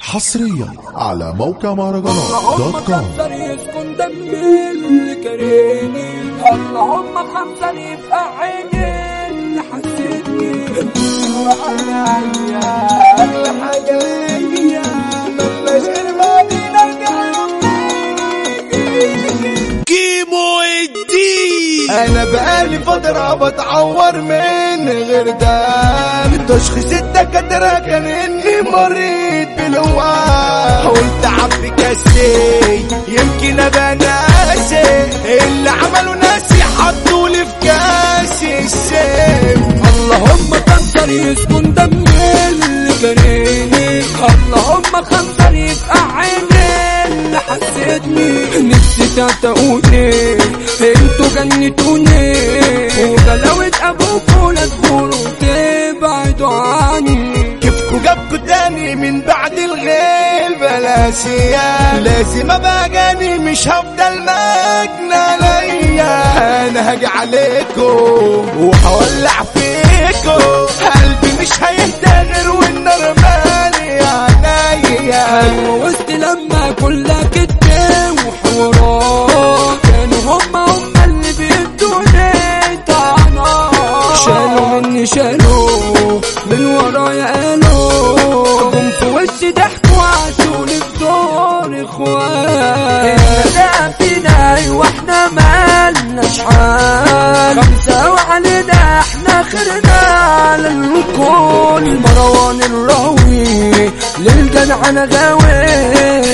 حصريا على موقع مهرجانات دوت كوم. يسكن دمي اللي كرهني اللهم خمسة يبقى عيني اللي حسيتني وعليا حاجة ليا غير كيمو الدين أنا بقالي فترة بتعور من غير دم. تشخيص الدكاترة كان إني مريض بالوعي قلت عبي كاسي يمكن أبقى ناسي. اللي عملوا ناسي حطوا لي في كاسي السم اللهم خمسة يسكن دمي اللي كرهني اللهم خمسة يبقى عيني اللي حسيتني. نفسي تعتقوني. أنتوا جنتوني. وغلاوة ابوكوا لا تكونوا تبعدوا عني. من بعد الغيب لاسيا لازم ابقى جاني مش هفضل مجنى عليا أنا هاجي عليكم وهولع فيكم قلبي مش هيهدى غير والنار مالي عينيا وسط لما كلها كدب وحوارات كانوا هم هم اللي بيدوني طعنات شالوا مني شالوا من ورايا فينا أيوه إحنا مالناش حال خمسة وعلينا إحنا خيرنا على الكل مروان الراوي للجدع أنا غاوي.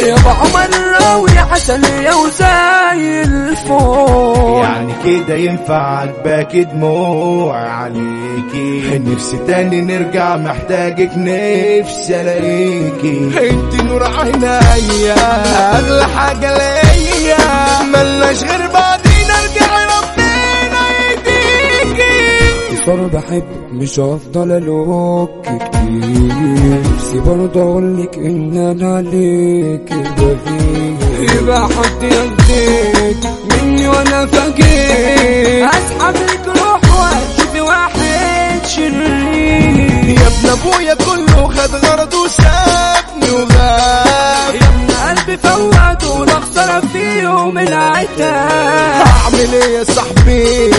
يابا عمر الراوي عسل يا وزي الفول يعني كده ينفع عجباك دموع عليكي. نفسي تاني نرجع محتاجك نفسي الاقيكي. انت نور عينيا اغلى حاجة ليا. ملناش غير بعضينا ارجع ربنا يديكي صار بحب مش هفضل الوك كتير. نفسي برضه اقولك ان أنا عليك بغير يبقى حد يديك مني وأنا فقير. أسحب لك روح وأشوف واحد شرير. يا ابن أبويا كله يوم العتاب. هعمل إيه يا صاحبي؟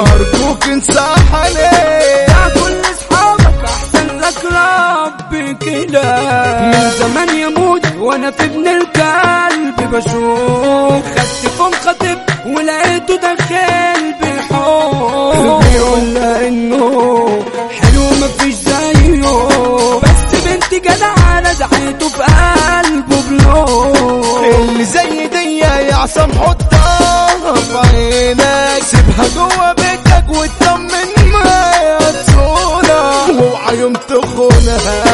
ارجوك انصحني يا كل اصحابك احسن لك ربي كده. من زمان يموت وأنا في ابن الكلب بشوف. خدت فم خطيب ولقيته داخل يا عصام حطها في عينك سيبها جوه بيتك واطمن تصونها واوعى يوم تخونها.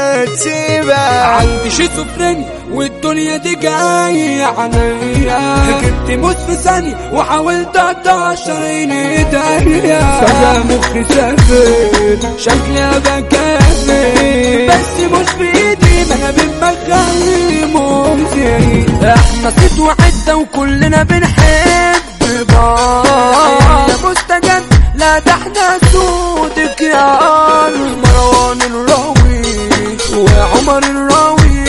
ومش هتسيبها عندي شيزوفرينيا والدنيا دي جاية عليا. جبت موت في ثانية وحاولت اقطع شرايين ايديا فجأة مخي سافر شكلي أبقى كافر بس مش بإيدي ما أنا بمخي ممزي إحنا صيت وعدة وكلنا بنحب بعض. مستجد لا إحنا سودك يا مروان وعمر الراوي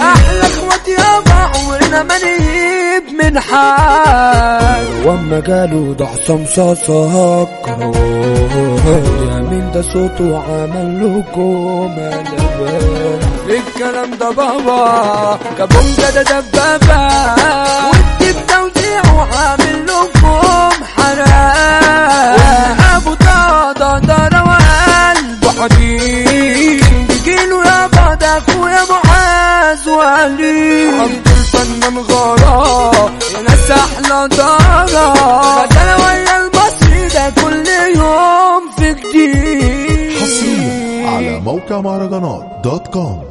أحلى اخوات يابا عمرنا ما نهيب من حال. واما قالوا ده حسام صاصا يعمل ده صوته وعمل لكم قلبان الكلام ده بابا كابونجا ده دبابة. بتوزيع يا بعد اخويا معاذ وعلي. عبد الفنان غارة يا ناس أحلى دارة غزالة ويا المصري ده كل يوم في جديد حصريا على موقع مهرجانات دوت كوم.